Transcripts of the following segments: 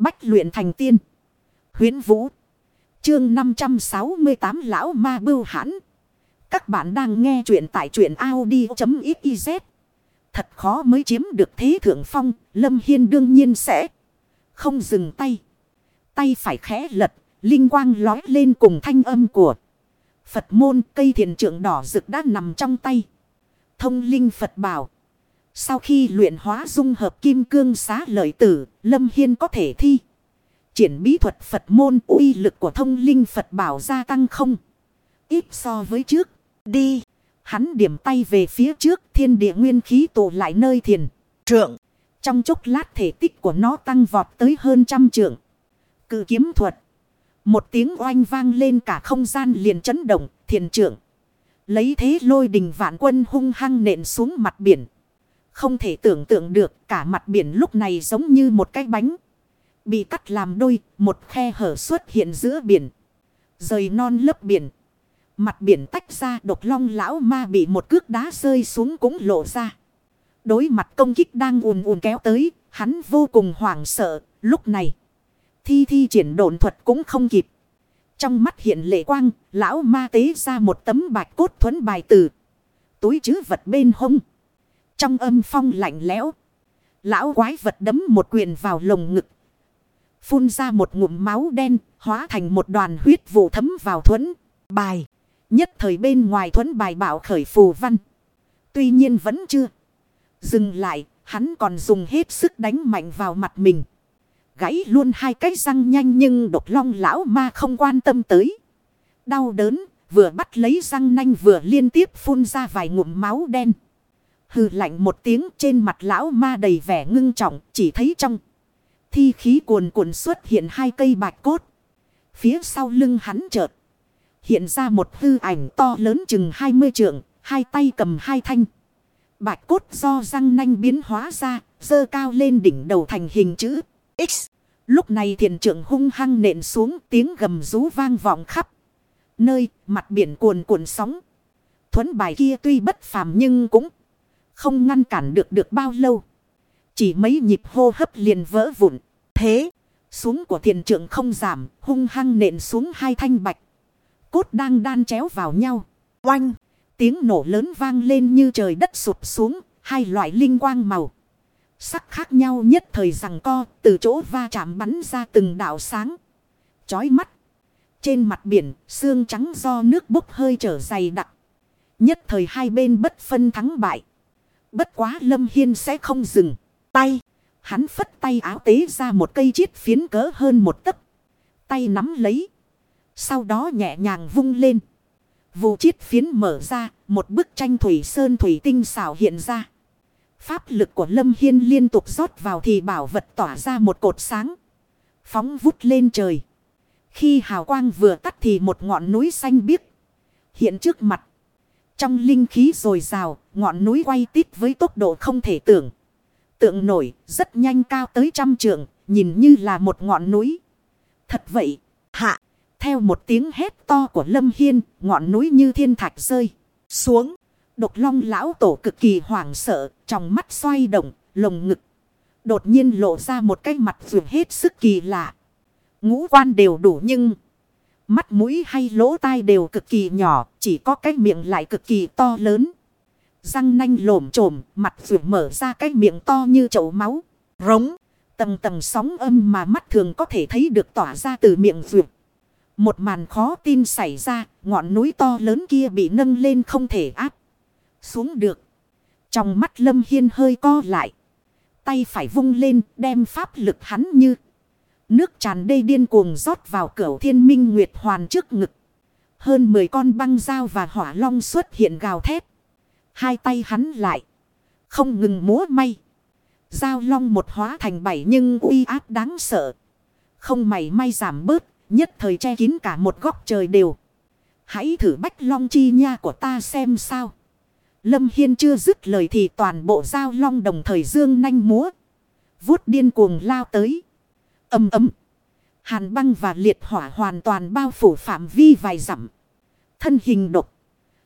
Bách luyện thành tiên. Huyến Vũ. Chương 568 Lão Ma Bưu Hãn. Các bạn đang nghe truyện tại truyện Audi.xyz. Thật khó mới chiếm được thế thượng phong. Lâm Hiên đương nhiên sẽ không dừng tay. Tay phải khẽ lật. Linh quang lói lên cùng thanh âm của Phật môn, cây thiền trượng đỏ rực đã nằm trong tay. Thông linh Phật bảo. Sau khi luyện hóa dung hợp kim cương xá lợi tử, Lâm Hiên có thể thi. Triển bí thuật Phật môn uy lực của thông linh Phật bảo gia tăng không. Ít so với trước. Đi. Hắn điểm tay về phía trước thiên địa nguyên khí tụ lại nơi thiền. Trượng. Trong chốc lát thể tích của nó tăng vọt tới hơn trăm trượng. Cự kiếm thuật. Một tiếng oanh vang lên cả không gian liền chấn động, thiền trượng. Lấy thế lôi đình vạn quân hung hăng nện xuống mặt biển. Không thể tưởng tượng được cả mặt biển lúc này giống như một cái bánh. Bị cắt làm đôi, một khe hở xuất hiện giữa biển. Rời non lớp biển. Mặt biển tách ra độc long lão ma bị một cước đá rơi xuống cũng lộ ra. Đối mặt công kích đang ùn ùn kéo tới, hắn vô cùng hoảng sợ, lúc này. Thi thi triển độn thuật cũng không kịp. Trong mắt hiện lệ quang, lão ma tế ra một tấm bạch cốt thuẫn bài tử. Túi chứ vật bên hông. Trong âm phong lạnh lẽo. Lão quái vật đấm một quyền vào lồng ngực. Phun ra một ngụm máu đen, hóa thành một đoàn huyết vụ thấm vào thuẫn bài. Nhất thời bên ngoài thuẫn bài bảo khởi phù văn. Tuy nhiên vẫn chưa. Dừng lại, hắn còn dùng hết sức đánh mạnh vào mặt mình gãy luôn hai cái răng nhanh nhưng độc long lão ma không quan tâm tới. Đau đớn, vừa bắt lấy răng nanh vừa liên tiếp phun ra vài ngụm máu đen. Hừ lạnh một tiếng trên mặt lão ma đầy vẻ ngưng trọng, chỉ thấy trong. Thi khí cuồn cuộn xuất hiện hai cây bạch cốt. Phía sau lưng hắn chợt. Hiện ra một hư ảnh to lớn chừng 20 trượng, hai tay cầm hai thanh. Bạch cốt do răng nanh biến hóa ra, dơ cao lên đỉnh đầu thành hình chữ X. Lúc này thiền trưởng hung hăng nện xuống tiếng gầm rú vang vọng khắp. Nơi mặt biển cuồn cuộn sóng. Thuấn bài kia tuy bất phàm nhưng cũng không ngăn cản được được bao lâu. Chỉ mấy nhịp hô hấp liền vỡ vụn. Thế, xuống của thiền trưởng không giảm, hung hăng nện xuống hai thanh bạch. Cốt đang đan chéo vào nhau. Oanh, tiếng nổ lớn vang lên như trời đất sụp xuống, hai loại linh quang màu. Sắc khác nhau nhất thời rằng co, từ chỗ va chạm bắn ra từng đạo sáng. Chói mắt. Trên mặt biển, xương trắng do nước bốc hơi trở dày đặc. Nhất thời hai bên bất phân thắng bại. Bất quá Lâm Hiên sẽ không dừng. Tay. Hắn phất tay áo tế ra một cây chiết phiến cỡ hơn một tấc. Tay nắm lấy. Sau đó nhẹ nhàng vung lên. Vụ chiết phiến mở ra. Một bức tranh thủy sơn thủy tinh xảo hiện ra. Pháp lực của Lâm Hiên liên tục rót vào thì bảo vật tỏa ra một cột sáng. Phóng vút lên trời. Khi hào quang vừa tắt thì một ngọn núi xanh biếc. Hiện trước mặt. Trong linh khí rồi rào, ngọn núi quay tít với tốc độ không thể tưởng. Tượng nổi, rất nhanh cao tới trăm trượng, nhìn như là một ngọn núi. Thật vậy, hạ, theo một tiếng hét to của Lâm Hiên, ngọn núi như thiên thạch rơi xuống. Độc long lão tổ cực kỳ hoảng sợ, trong mắt xoay động, lồng ngực. Đột nhiên lộ ra một cái mặt vượt hết sức kỳ lạ. Ngũ quan đều đủ nhưng... Mắt mũi hay lỗ tai đều cực kỳ nhỏ, chỉ có cái miệng lại cực kỳ to lớn. Răng nanh lồm trồm, mặt vượt mở ra cái miệng to như chậu máu. Rống, tầng tầng sóng âm mà mắt thường có thể thấy được tỏa ra từ miệng vượt. Một màn khó tin xảy ra, ngọn núi to lớn kia bị nâng lên không thể áp xuống được. Trong mắt Lâm Hiên hơi co lại. Tay phải vung lên đem pháp lực hắn như. Nước tràn đầy điên cuồng rót vào cửa thiên minh nguyệt hoàn trước ngực. Hơn 10 con băng dao và hỏa long xuất hiện gào thét. Hai tay hắn lại. Không ngừng múa may. Dao long một hóa thành bảy nhưng uy áp đáng sợ. Không mảy may giảm bớt. Nhất thời che kín cả một góc trời đều. Hãy thử bách long chi nha của ta xem sao. Lâm Hiên chưa dứt lời thì toàn bộ dao long đồng thời dương nanh múa. Vút điên cuồng lao tới. Âm ấm. Hàn băng và liệt hỏa hoàn toàn bao phủ phạm vi vài dặm. Thân hình độc.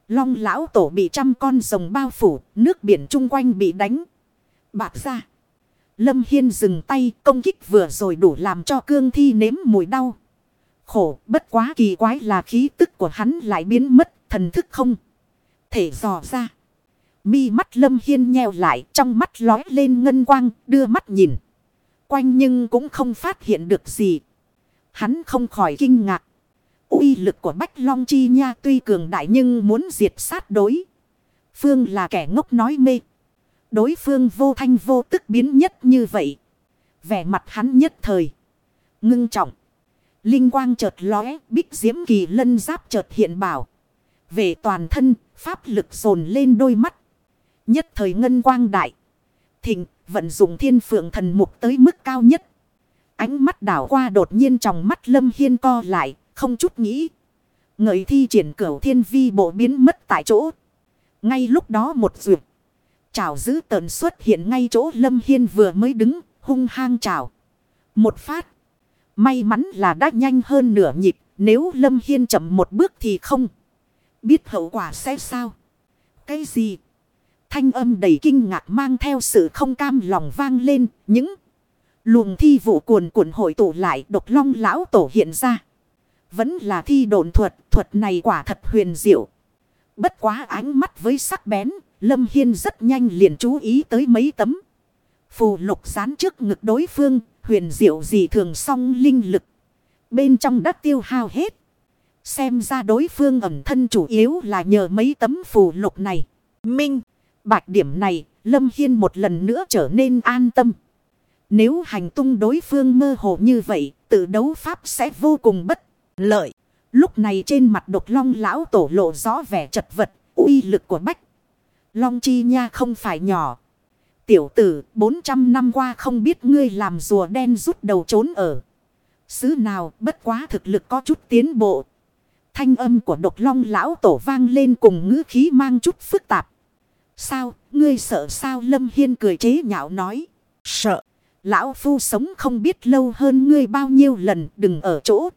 Long lão tổ bị trăm con rồng bao phủ. Nước biển chung quanh bị đánh. Bạc ra. Lâm Hiên dừng tay, công kích vừa rồi đủ làm cho cương thi nếm mùi đau. Khổ, bất quá kỳ quái là khí tức của hắn lại biến mất, thần thức không. Thể dò ra. Mi mắt Lâm Hiên nheo lại, trong mắt lói lên ngân quang, đưa mắt nhìn. Quanh nhưng cũng không phát hiện được gì. Hắn không khỏi kinh ngạc. uy lực của Bách Long Chi Nha tuy cường đại nhưng muốn diệt sát đối. Phương là kẻ ngốc nói mê. Đối phương vô thanh vô tức biến nhất như vậy. Vẻ mặt hắn nhất thời. Ngưng trọng. Linh quang chợt lóe, bích diễm kỳ lân giáp chợt hiện bảo. Về toàn thân, pháp lực dồn lên đôi mắt. Nhất thời ngân quang đại. Thịnh, vận dụng thiên phượng thần mục tới mức cao nhất. Ánh mắt đảo qua đột nhiên trong mắt lâm hiên co lại, không chút nghĩ. Ngợi thi triển cửu thiên vi bộ biến mất tại chỗ. Ngay lúc đó một duyệt. Chảo giữ tờn xuất hiện ngay chỗ lâm hiên vừa mới đứng, hung hăng chảo. Một phát. May mắn là đã nhanh hơn nửa nhịp, nếu lâm hiên chậm một bước thì không. Biết hậu quả sẽ sao? Cái gì? Thanh âm đầy kinh ngạc mang theo sự không cam lòng vang lên. Những luồng thi vụ cuồn cuộn hội tụ lại, độc long lão tổ hiện ra. Vẫn là thi đồn thuật. Thuật này quả thật huyền diệu. Bất quá ánh mắt với sắc bén. Lâm Hiên rất nhanh liền chú ý tới mấy tấm. Phù lục dán trước ngực đối phương. Huyền diệu gì thường song linh lực. Bên trong đất tiêu hao hết. Xem ra đối phương ẩm thân chủ yếu là nhờ mấy tấm phù lục này. Minh. Bạch điểm này, Lâm Hiên một lần nữa trở nên an tâm. Nếu hành tung đối phương mơ hồ như vậy, tự đấu pháp sẽ vô cùng bất lợi. Lúc này trên mặt độc long lão tổ lộ rõ vẻ chật vật, uy lực của bách. Long chi nha không phải nhỏ. Tiểu tử, 400 năm qua không biết ngươi làm rùa đen rút đầu trốn ở. Xứ nào bất quá thực lực có chút tiến bộ. Thanh âm của độc long lão tổ vang lên cùng ngữ khí mang chút phức tạp. Sao, ngươi sợ sao Lâm Hiên cười chế nhạo nói. Sợ, lão phu sống không biết lâu hơn ngươi bao nhiêu lần đừng ở chỗ.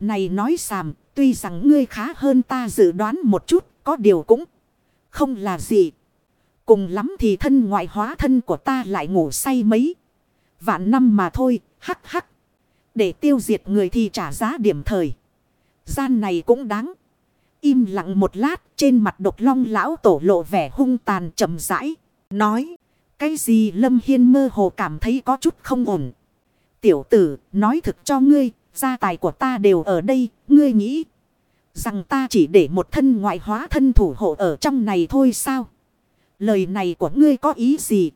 Này nói sàm, tuy rằng ngươi khá hơn ta dự đoán một chút, có điều cũng không là gì. Cùng lắm thì thân ngoại hóa thân của ta lại ngủ say mấy. Vạn năm mà thôi, hắc hắc. Để tiêu diệt người thì trả giá điểm thời. Gian này cũng đáng. Im lặng một lát, trên mặt độc long lão tổ lộ vẻ hung tàn chậm rãi. Nói. Cái gì Lâm Hiên mơ hồ cảm thấy có chút không ổn. Tiểu tử, nói thực cho ngươi. Gia tài của ta đều ở đây. Ngươi nghĩ. Rằng ta chỉ để một thân ngoại hóa thân thủ hộ ở trong này thôi sao? Lời này của ngươi có ý gì?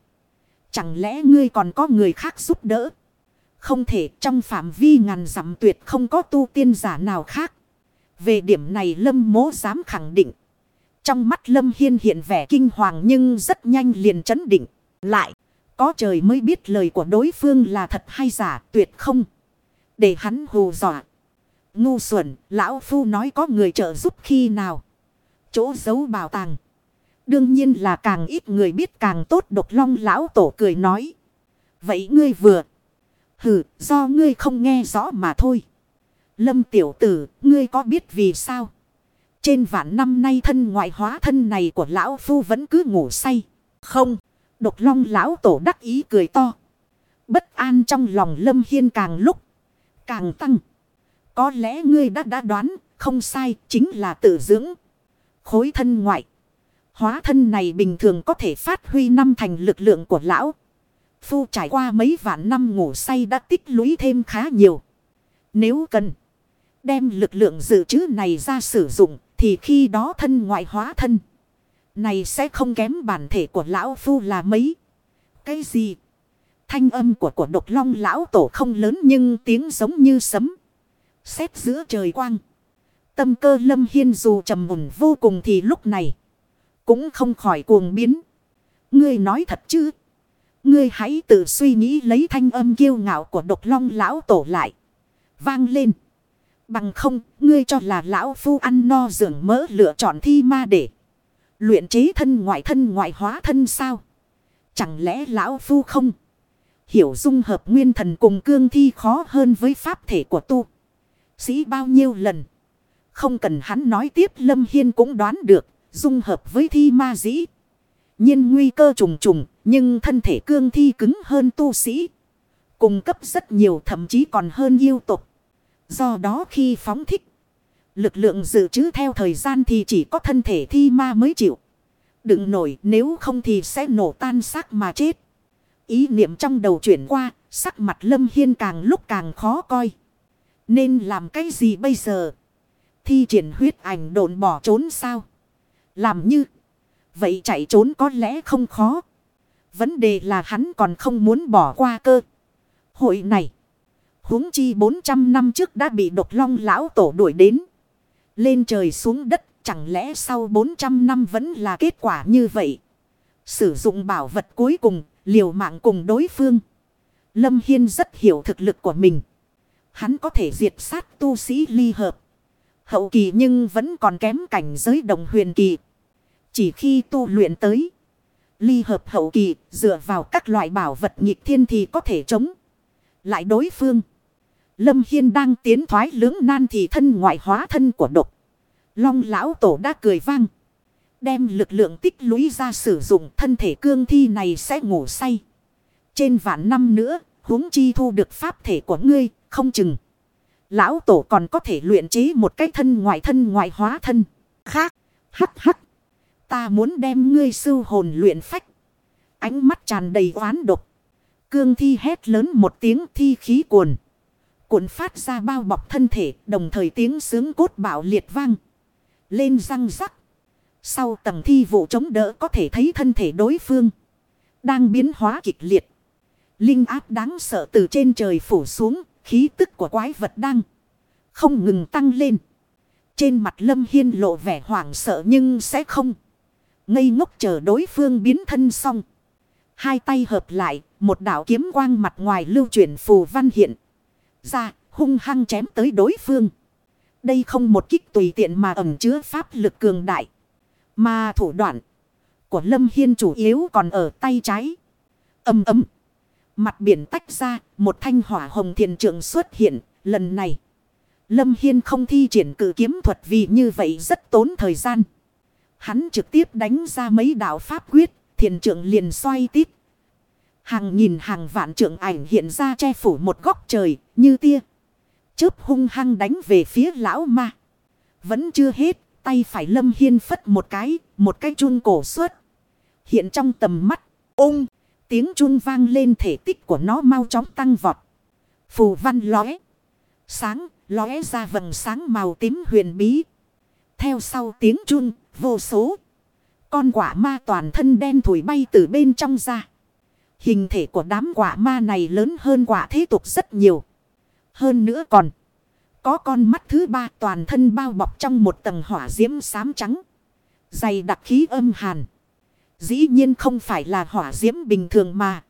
Chẳng lẽ ngươi còn có người khác giúp đỡ? Không thể, trong phạm vi ngàn dặm tuyệt không có tu tiên giả nào khác. Về điểm này Lâm mố dám khẳng định. Trong mắt Lâm Hiên hiện vẻ kinh hoàng nhưng rất nhanh liền chấn định. Lại, có trời mới biết lời của đối phương là thật hay giả tuyệt không. Để hắn hù dọa. Ngu xuẩn, lão phu nói có người trợ giúp khi nào. Chỗ giấu bảo tàng. Đương nhiên là càng ít người biết càng tốt độc long lão tổ cười nói. Vậy ngươi vừa. Hừ, do ngươi không nghe rõ mà thôi. Lâm tiểu tử, ngươi có biết vì sao? Trên vạn năm nay thân ngoại hóa thân này của lão phu vẫn cứ ngủ say. Không, độc long lão tổ đắc ý cười to. Bất an trong lòng lâm hiên càng lúc, càng tăng. Có lẽ ngươi đã đã đoán, không sai, chính là tự dưỡng. Khối thân ngoại. Hóa thân này bình thường có thể phát huy năm thành lực lượng của lão. Phu trải qua mấy vạn năm ngủ say đã tích lũy thêm khá nhiều. Nếu cần đem lực lượng dự trữ này ra sử dụng, thì khi đó thân ngoại hóa thân này sẽ không kém bản thể của lão phu là mấy. Cái gì? Thanh âm của của độc long lão tổ không lớn nhưng tiếng giống như sấm. Xét giữa trời quang. Tâm cơ lâm hiên dù trầm mùn vô cùng thì lúc này. Cũng không khỏi cuồng biến. Ngươi nói thật chứ? Ngươi hãy tự suy nghĩ lấy thanh âm kiêu ngạo của độc long lão tổ lại. Vang lên. Bằng không, ngươi cho là lão phu ăn no dưỡng mỡ lựa chọn thi ma để luyện chế thân ngoại thân ngoại hóa thân sao? Chẳng lẽ lão phu không? Hiểu dung hợp nguyên thần cùng cương thi khó hơn với pháp thể của tu. Sĩ bao nhiêu lần? Không cần hắn nói tiếp Lâm Hiên cũng đoán được, dung hợp với thi ma dĩ. nhiên nguy cơ trùng trùng, nhưng thân thể cương thi cứng hơn tu sĩ. Cung cấp rất nhiều thậm chí còn hơn yêu tục. Do đó khi phóng thích, lực lượng dự trữ theo thời gian thì chỉ có thân thể thi ma mới chịu. Đừng nổi nếu không thì sẽ nổ tan xác mà chết. Ý niệm trong đầu chuyển qua, sắc mặt Lâm Hiên càng lúc càng khó coi. Nên làm cái gì bây giờ? Thi triển huyết ảnh đồn bỏ trốn sao? Làm như... Vậy chạy trốn có lẽ không khó. Vấn đề là hắn còn không muốn bỏ qua cơ. Hội này huống chi 400 năm trước đã bị độc long lão tổ đuổi đến. Lên trời xuống đất. Chẳng lẽ sau 400 năm vẫn là kết quả như vậy? Sử dụng bảo vật cuối cùng. Liều mạng cùng đối phương. Lâm Hiên rất hiểu thực lực của mình. Hắn có thể diệt sát tu sĩ ly hợp. Hậu kỳ nhưng vẫn còn kém cảnh giới đồng huyền kỳ. Chỉ khi tu luyện tới. Ly hợp hậu kỳ dựa vào các loại bảo vật nghịch thiên thì có thể chống. Lại đối phương. Lâm Hiên đang tiến thoái lưỡng nan thì thân ngoại hóa thân của độc. Long lão tổ đã cười vang. Đem lực lượng tích lũy ra sử dụng thân thể cương thi này sẽ ngủ say. Trên vạn năm nữa, huống chi thu được pháp thể của ngươi, không chừng. Lão tổ còn có thể luyện chế một cái thân ngoại thân ngoại hóa thân. Khác, hắc hắc. Ta muốn đem ngươi sư hồn luyện phách. Ánh mắt tràn đầy oán độc. Cương thi hét lớn một tiếng thi khí cuồn. Cuộn phát ra bao bọc thân thể đồng thời tiếng sướng cốt bạo liệt vang. Lên răng rắc. Sau tầng thi vụ chống đỡ có thể thấy thân thể đối phương. Đang biến hóa kịch liệt. Linh áp đáng sợ từ trên trời phủ xuống. Khí tức của quái vật đang không ngừng tăng lên. Trên mặt Lâm Hiên lộ vẻ hoảng sợ nhưng sẽ không. Ngây ngốc chờ đối phương biến thân xong. Hai tay hợp lại, một đạo kiếm quang mặt ngoài lưu chuyển phù văn hiện. Ra, hung hăng chém tới đối phương. Đây không một kích tùy tiện mà ẩm chứa pháp lực cường đại. Mà thủ đoạn của Lâm Hiên chủ yếu còn ở tay trái. Âm ấm. Mặt biển tách ra, một thanh hỏa hồng thiền trượng xuất hiện, lần này. Lâm Hiên không thi triển cử kiếm thuật vì như vậy rất tốn thời gian. Hắn trực tiếp đánh ra mấy đạo pháp quyết, thiền trượng liền xoay tít. Hàng nghìn hàng vạn trượng ảnh hiện ra che phủ một góc trời, như tia. Chớp hung hăng đánh về phía lão ma. Vẫn chưa hết, tay phải lâm hiên phất một cái, một cái chun cổ suốt. Hiện trong tầm mắt, ung, tiếng chun vang lên thể tích của nó mau chóng tăng vọt. Phù văn lóe, sáng, lóe ra vầng sáng màu tím huyền bí. Theo sau tiếng chun, vô số. Con quả ma toàn thân đen thủi bay từ bên trong ra. Hình thể của đám quả ma này lớn hơn quả thế tục rất nhiều. Hơn nữa còn. Có con mắt thứ ba toàn thân bao bọc trong một tầng hỏa diễm xám trắng. Dày đặc khí âm hàn. Dĩ nhiên không phải là hỏa diễm bình thường mà.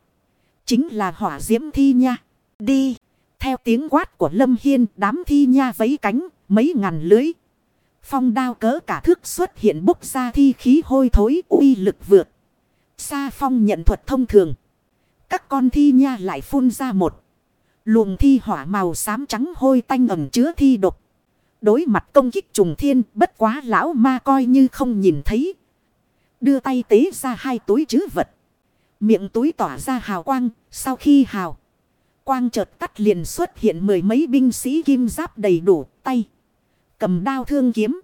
Chính là hỏa diễm thi nha. Đi. Theo tiếng quát của Lâm Hiên, đám thi nha vấy cánh, mấy ngàn lưới. Phong đao cỡ cả thước xuất hiện bốc ra thi khí hôi thối uy lực vượt. xa phong nhận thuật thông thường. Các con thi nha lại phun ra một. Luồng thi hỏa màu xám trắng hôi tanh ẩm chứa thi độc. Đối mặt công kích trùng thiên, bất quá lão ma coi như không nhìn thấy. Đưa tay tế ra hai túi chứ vật. Miệng túi tỏa ra hào quang. Sau khi hào. Quang chợt tắt liền xuất hiện mười mấy binh sĩ kim giáp đầy đủ, tay. Cầm đao thương kiếm.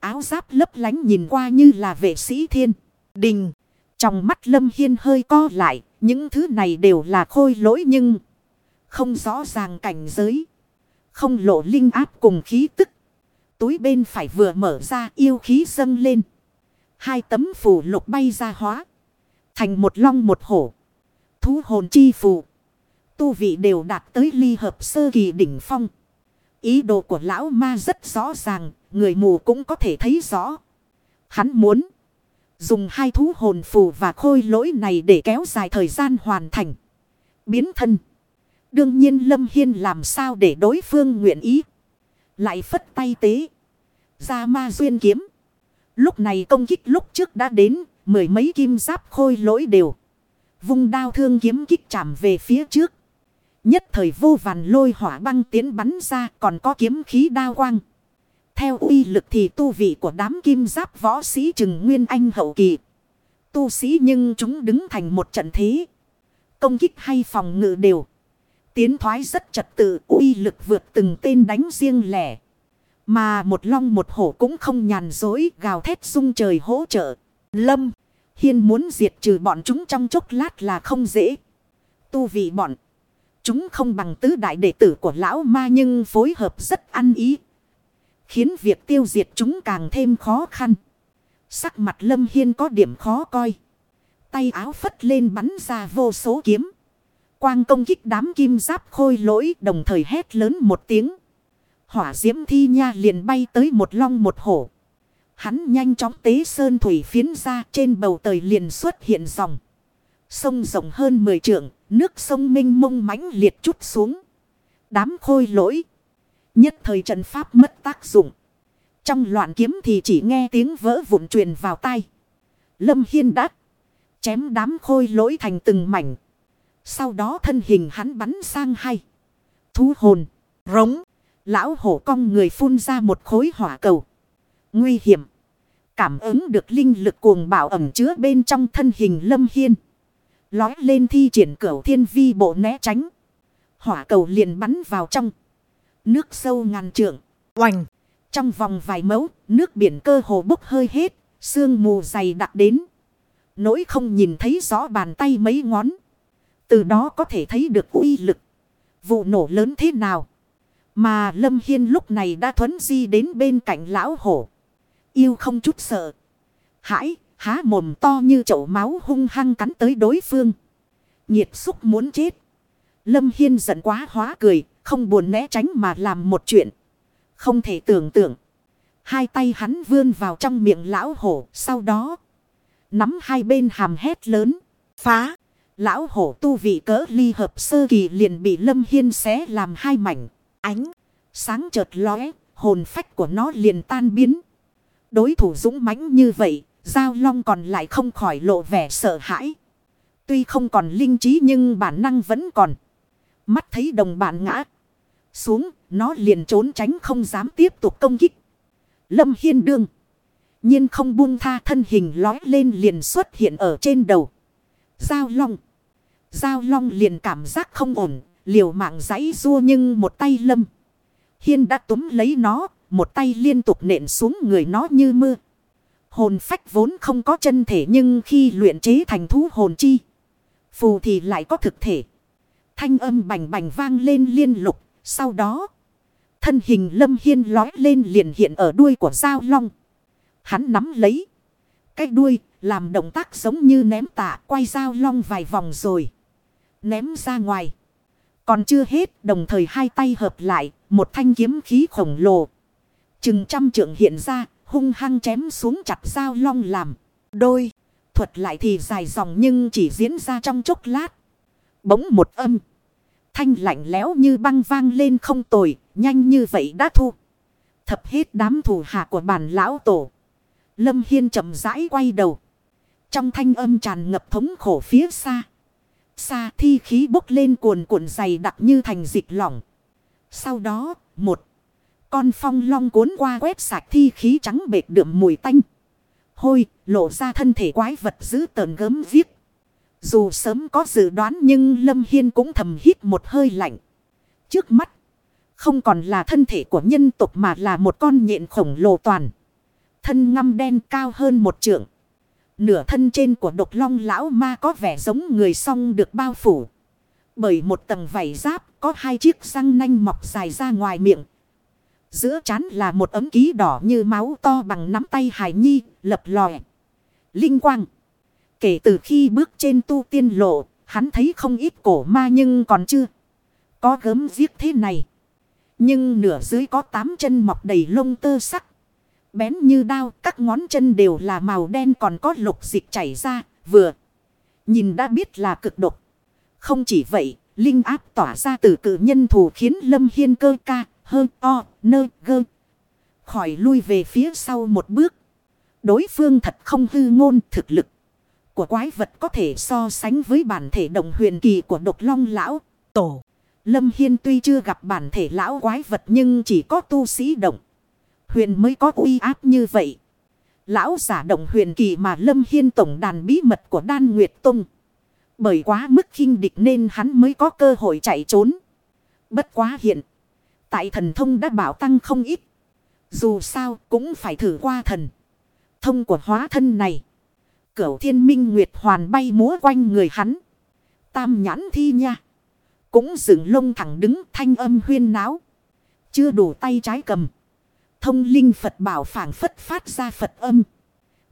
Áo giáp lấp lánh nhìn qua như là vệ sĩ thiên. Đình. Trong mắt Lâm Hiên hơi co lại. Những thứ này đều là khôi lỗi nhưng. Không rõ ràng cảnh giới. Không lộ linh áp cùng khí tức. Túi bên phải vừa mở ra yêu khí dâng lên. Hai tấm phù lục bay ra hóa. Thành một long một hổ. Thú hồn chi phù. Tu vị đều đạt tới ly hợp sơ kỳ đỉnh phong. Ý đồ của lão ma rất rõ ràng, người mù cũng có thể thấy rõ. Hắn muốn dùng hai thú hồn phù và khôi lỗi này để kéo dài thời gian hoàn thành. Biến thân. Đương nhiên Lâm Hiên làm sao để đối phương nguyện ý. Lại phất tay tế. Ra ma duyên kiếm. Lúc này công kích lúc trước đã đến. Mười mấy kim giáp khôi lỗi đều. Vung đao thương kiếm kích chạm về phía trước. Nhất thời vô vàn lôi hỏa băng tiến bắn ra, còn có kiếm khí đao quang. Theo uy lực thì tu vị của đám kim giáp võ sĩ trừng nguyên anh hậu kỳ. tu sĩ nhưng chúng đứng thành một trận thế. Công kích hay phòng ngự đều. Tiến thoái rất trật tự uy lực vượt từng tên đánh riêng lẻ. Mà một long một hổ cũng không nhàn dối gào thét sung trời hỗ trợ. Lâm, hiên muốn diệt trừ bọn chúng trong chốc lát là không dễ. Tu vị bọn. Chúng không bằng tứ đại đệ tử của lão ma nhưng phối hợp rất ăn ý. Khiến việc tiêu diệt chúng càng thêm khó khăn. Sắc mặt lâm hiên có điểm khó coi. Tay áo phất lên bắn ra vô số kiếm. Quang công kích đám kim giáp khôi lỗi đồng thời hét lớn một tiếng. Hỏa diễm thi nha liền bay tới một long một hổ. Hắn nhanh chóng tế sơn thủy phiến ra trên bầu trời liền xuất hiện dòng. Sông rộng hơn 10 trượng, nước sông minh mông mãnh liệt chút xuống. Đám khôi lỗi. Nhất thời trận pháp mất tác dụng. Trong loạn kiếm thì chỉ nghe tiếng vỡ vụn truyền vào tai. Lâm Hiên đã chém đám khôi lỗi thành từng mảnh. Sau đó thân hình hắn bắn sang hai. Thú hồn, rống. Lão hổ cong người phun ra một khối hỏa cầu. Nguy hiểm. Cảm ứng được linh lực cuồng bạo ẩm chứa bên trong thân hình lâm hiên. Lói lên thi triển cửu thiên vi bộ né tránh. Hỏa cầu liền bắn vào trong. Nước sâu ngàn trượng. Oành. Trong vòng vài mẫu, nước biển cơ hồ bốc hơi hết. Sương mù dày đặc đến. Nỗi không nhìn thấy rõ bàn tay mấy ngón. Từ đó có thể thấy được uy lực. Vụ nổ lớn thế nào. Mà Lâm Hiên lúc này đã thuấn di đến bên cạnh lão hổ. Yêu không chút sợ. Hãi, há mồm to như chậu máu hung hăng cắn tới đối phương. Nhiệt xúc muốn chết. Lâm Hiên giận quá hóa cười, không buồn né tránh mà làm một chuyện. Không thể tưởng tượng. Hai tay hắn vươn vào trong miệng lão hổ, sau đó nắm hai bên hàm hét lớn, phá. Lão hổ tu vị cỡ ly hợp sơ kỳ liền bị Lâm Hiên xé làm hai mảnh. Ánh, sáng chợt lóe, hồn phách của nó liền tan biến. Đối thủ dũng mãnh như vậy, Giao Long còn lại không khỏi lộ vẻ sợ hãi. Tuy không còn linh trí nhưng bản năng vẫn còn. Mắt thấy đồng bạn ngã xuống, nó liền trốn tránh không dám tiếp tục công kích. Lâm Hiên đương. nhiên không buông tha thân hình lói lên liền xuất hiện ở trên đầu. Giao Long. Giao Long liền cảm giác không ổn, liều mạng giãy rua nhưng một tay lâm. Hiên đã túm lấy nó, một tay liên tục nện xuống người nó như mưa. Hồn phách vốn không có chân thể nhưng khi luyện chế thành thú hồn chi. Phù thì lại có thực thể. Thanh âm bành bành vang lên liên lục. Sau đó, thân hình lâm hiên lói lên liền hiện ở đuôi của dao long. Hắn nắm lấy cái đuôi, làm động tác giống như ném tạ quay dao long vài vòng rồi. Ném ra ngoài. Còn chưa hết, đồng thời hai tay hợp lại, một thanh kiếm khí khổng lồ. Chừng trăm trượng hiện ra, hung hăng chém xuống chặt dao long làm. Đôi, thuật lại thì dài dòng nhưng chỉ diễn ra trong chốc lát. Bỗng một âm. Thanh lạnh lẽo như băng vang lên không tồi, nhanh như vậy đã thu. Thập hết đám thủ hạ của bản lão tổ. Lâm Hiên chậm rãi quay đầu. Trong thanh âm tràn ngập thống khổ phía xa. Xa thi khí bốc lên cuồn cuộn dày đặc như thành dịch lỏng. Sau đó, một con phong long cuốn qua quét sạch thi khí trắng bệt đượm mùi tanh. Hôi, lộ ra thân thể quái vật giữ tờn gớm viết. Dù sớm có dự đoán nhưng Lâm Hiên cũng thầm hít một hơi lạnh. Trước mắt, không còn là thân thể của nhân tục mà là một con nhện khổng lồ toàn. Thân ngăm đen cao hơn một trượng. Nửa thân trên của độc long lão ma có vẻ giống người song được bao phủ. Bởi một tầng vảy giáp có hai chiếc răng nanh mọc dài ra ngoài miệng. Giữa chán là một ấm ký đỏ như máu to bằng nắm tay hải nhi, lập lòe. Linh quang. Kể từ khi bước trên tu tiên lộ, hắn thấy không ít cổ ma nhưng còn chưa. Có gớm giết thế này. Nhưng nửa dưới có tám chân mọc đầy lông tơ sắc. Bén như đao, các ngón chân đều là màu đen còn có lục dịch chảy ra, vừa. Nhìn đã biết là cực độc. Không chỉ vậy, linh áp tỏa ra từ cự nhân thủ khiến Lâm Hiên cơ ca, hơn o, nơ, gơ. Khỏi lui về phía sau một bước. Đối phương thật không hư ngôn thực lực. Của quái vật có thể so sánh với bản thể đồng huyền kỳ của độc long lão, tổ. Lâm Hiên tuy chưa gặp bản thể lão quái vật nhưng chỉ có tu sĩ động. Huyền mới có uy áp như vậy. Lão giả động huyền kỳ mà Lâm Hiên tổng đàn bí mật của Đan Nguyệt Tông. Bởi quá mức khinh địch nên hắn mới có cơ hội chạy trốn. Bất quá hiện. Tại thần thông đã bảo tăng không ít. Dù sao cũng phải thử qua thần. Thông của hóa thân này. Cửu thiên minh nguyệt hoàn bay múa quanh người hắn. Tam nhãn thi nha. Cũng dựng lông thẳng đứng thanh âm huyên náo. Chưa đủ tay trái cầm. Thông linh Phật bảo phảng phất phát ra Phật âm.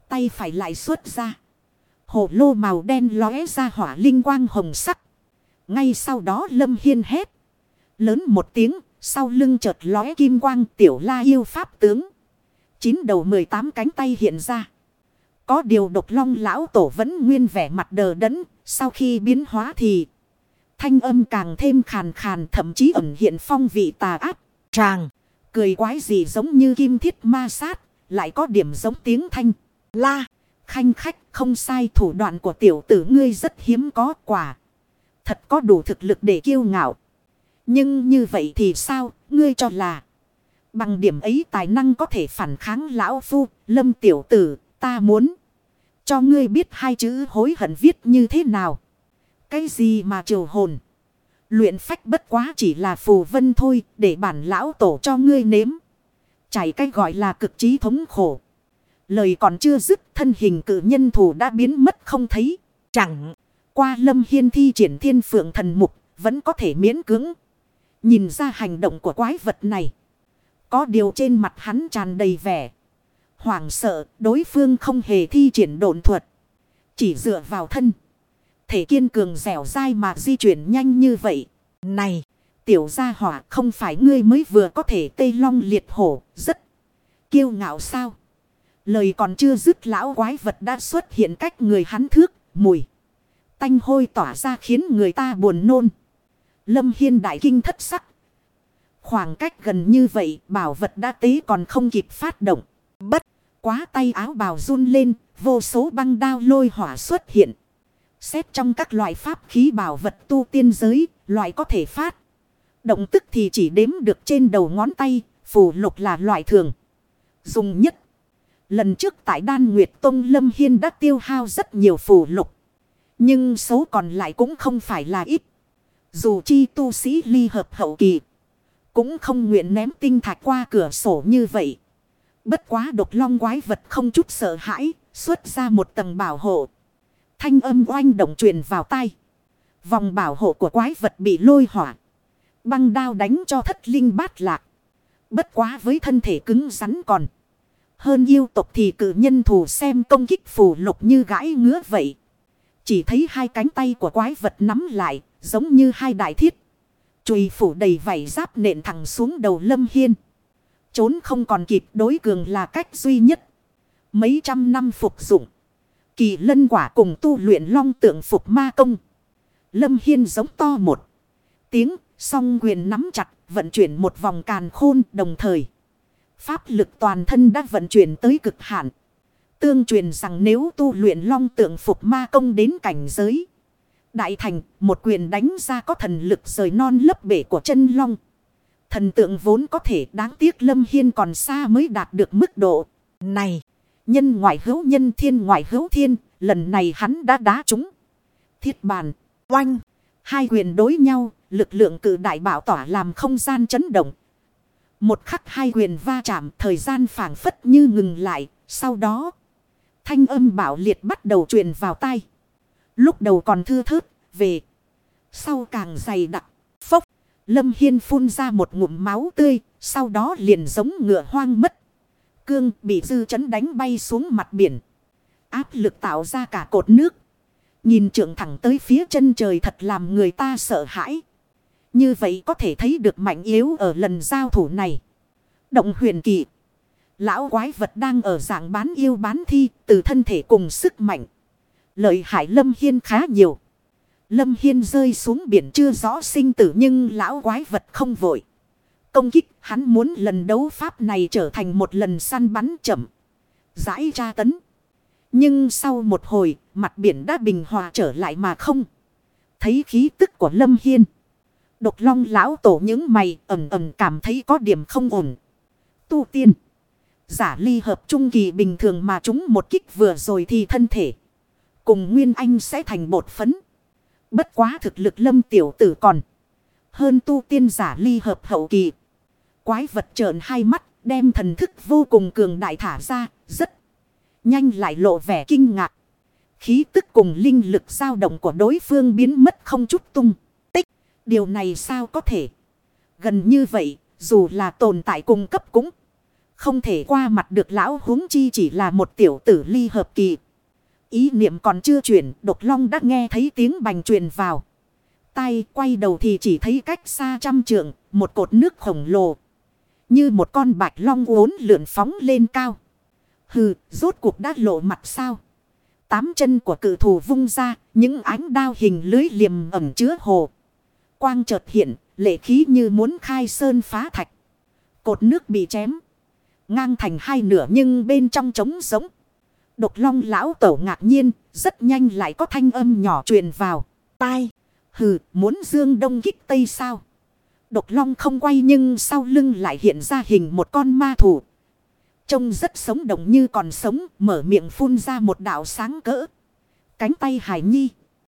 Tay phải lại xuất ra. Hồ lô màu đen lóe ra hỏa linh quang hồng sắc. Ngay sau đó Lâm Hiên hét. Lớn một tiếng, sau lưng chợt lóe kim quang tiểu la yêu pháp tướng. Chín đầu 18 cánh tay hiện ra. Có điều độc long lão tổ vẫn nguyên vẻ mặt đờ đẫn, sau khi biến hóa thì thanh âm càng thêm khàn khàn thậm chí ẩn hiện phong vị tà ác. Tràng, cười quái gì giống như kim thiết ma sát, lại có điểm giống tiếng thanh. La, khanh khách không sai thủ đoạn của tiểu tử ngươi rất hiếm có quả. Thật có đủ thực lực để kiêu ngạo. Nhưng như vậy thì sao, ngươi cho là. Bằng điểm ấy tài năng có thể phản kháng lão phu, lâm tiểu tử, ta muốn. Cho ngươi biết hai chữ hối hận viết như thế nào. Cái gì mà triều hồn. Luyện phách bất quá chỉ là phù vân thôi, để bản lão tổ cho ngươi nếm. Chảy cái gọi là cực trí thống khổ. Lời còn chưa dứt, thân hình cử nhân thủ đã biến mất không thấy. Chẳng qua lâm hiên thi triển thiên phượng thần mục, vẫn có thể miễn cưỡng. Nhìn ra hành động của quái vật này. Có điều trên mặt hắn tràn đầy vẻ. Hoảng sợ đối phương không hề thi triển độn thuật. Chỉ dựa vào thân. Thể kiên cường dẻo dai mà di chuyển nhanh như vậy. Này, tiểu gia hỏa không phải ngươi mới vừa có thể tây long liệt hổ, rất kiêu ngạo sao. Lời còn chưa dứt lão quái vật đã xuất hiện cách người hắn thước, mùi. Tanh hôi tỏa ra khiến người ta buồn nôn. Lâm Hiên đại kinh thất sắc. Khoảng cách gần như vậy bảo vật đã tế còn không kịp phát động. Bất quá tay áo bào run lên, vô số băng đao lôi hỏa xuất hiện. Xét trong các loại pháp khí bảo vật tu tiên giới, loại có thể phát. Động tức thì chỉ đếm được trên đầu ngón tay, phù lục là loại thường. Dùng nhất. Lần trước tại Đan Nguyệt Tông Lâm Hiên đã tiêu hao rất nhiều phù lục. Nhưng số còn lại cũng không phải là ít. Dù chi tu sĩ ly hợp hậu kỳ. Cũng không nguyện ném tinh thạch qua cửa sổ như vậy. Bất quá độc long quái vật không chút sợ hãi. Xuất ra một tầng bảo hộ. Thanh âm oanh động truyền vào tay. Vòng bảo hộ của quái vật bị lôi hỏa. Băng đao đánh cho thất linh bát lạc. Bất quá với thân thể cứng rắn còn. Hơn yêu tộc thì cử nhân thủ xem công kích phù lục như gãi ngứa vậy. Chỉ thấy hai cánh tay của quái vật nắm lại, giống như hai đại thiết. Chùy phủ đầy vảy giáp nện thẳng xuống đầu lâm hiên. Trốn không còn kịp đối cường là cách duy nhất. Mấy trăm năm phục dụng. Kỳ lân quả cùng tu luyện long tượng phục ma công. Lâm Hiên giống to một tiếng, song quyền nắm chặt, vận chuyển một vòng càn khôn đồng thời. Pháp lực toàn thân đã vận chuyển tới cực hạn. Tương truyền rằng nếu tu luyện long tượng phục ma công đến cảnh giới. Đại thành, một quyền đánh ra có thần lực rời non lấp bể của chân long. Thần tượng vốn có thể đáng tiếc Lâm Hiên còn xa mới đạt được mức độ này. Nhân ngoại hữu nhân thiên ngoại hữu thiên, lần này hắn đã đá trúng. Thiết bàn, oanh, hai quyền đối nhau, lực lượng cử đại bảo tỏa làm không gian chấn động. Một khắc hai quyền va chạm, thời gian phảng phất như ngừng lại, sau đó thanh âm bảo liệt bắt đầu truyền vào tay. Lúc đầu còn thưa thớt, về. Sau càng dày đặc, phốc, lâm hiên phun ra một ngụm máu tươi, sau đó liền giống ngựa hoang mất. Cương bị dư chấn đánh bay xuống mặt biển. Áp lực tạo ra cả cột nước. Nhìn trượng thẳng tới phía chân trời thật làm người ta sợ hãi. Như vậy có thể thấy được mạnh yếu ở lần giao thủ này. Động huyền kỳ. Lão quái vật đang ở dạng bán yêu bán thi từ thân thể cùng sức mạnh. Lợi hại Lâm Hiên khá nhiều. Lâm Hiên rơi xuống biển chưa rõ sinh tử nhưng lão quái vật không vội công kích, hắn muốn lần đấu pháp này trở thành một lần săn bắn chậm. Giải tra tấn. Nhưng sau một hồi, mặt biển đã bình hòa trở lại mà không. Thấy khí tức của Lâm Hiên. Độc long lão tổ những mày ẩm ẩm cảm thấy có điểm không ổn. Tu tiên. Giả ly hợp trung kỳ bình thường mà chúng một kích vừa rồi thì thân thể. Cùng Nguyên Anh sẽ thành bột phấn. Bất quá thực lực lâm tiểu tử còn. Hơn tu tiên giả ly hợp hậu kỳ. Quái vật trợn hai mắt, đem thần thức vô cùng cường đại thả ra. Rất nhanh lại lộ vẻ kinh ngạc. Khí tức cùng linh lực dao động của đối phương biến mất không chút tung. Tích. Điều này sao có thể. Gần như vậy. Dù là tồn tại cung cấp cũng. Không thể qua mặt được lão huống chi chỉ là một tiểu tử ly hợp kỳ. Ý niệm còn chưa chuyển, độc long đã nghe thấy tiếng bành truyền vào. Tay quay đầu thì chỉ thấy cách xa trăm trượng, một cột nước khổng lồ. Như một con bạch long uốn lượn phóng lên cao. Hừ, rốt cuộc đã lộ mặt sao. Tám chân của cự thủ vung ra, những ánh đao hình lưới liềm ẩm chứa hồ. Quang chợt hiện, lệ khí như muốn khai sơn phá thạch. Cột nước bị chém. Ngang thành hai nửa nhưng bên trong trống giống. Độc long lão tổ ngạc nhiên, rất nhanh lại có thanh âm nhỏ truyền vào. Tai, hừ, muốn dương đông kích tây sao? Độc long không quay nhưng sau lưng lại hiện ra hình một con ma thủ. Trông rất sống động như còn sống, mở miệng phun ra một đạo sáng cỡ. Cánh tay hải nhi.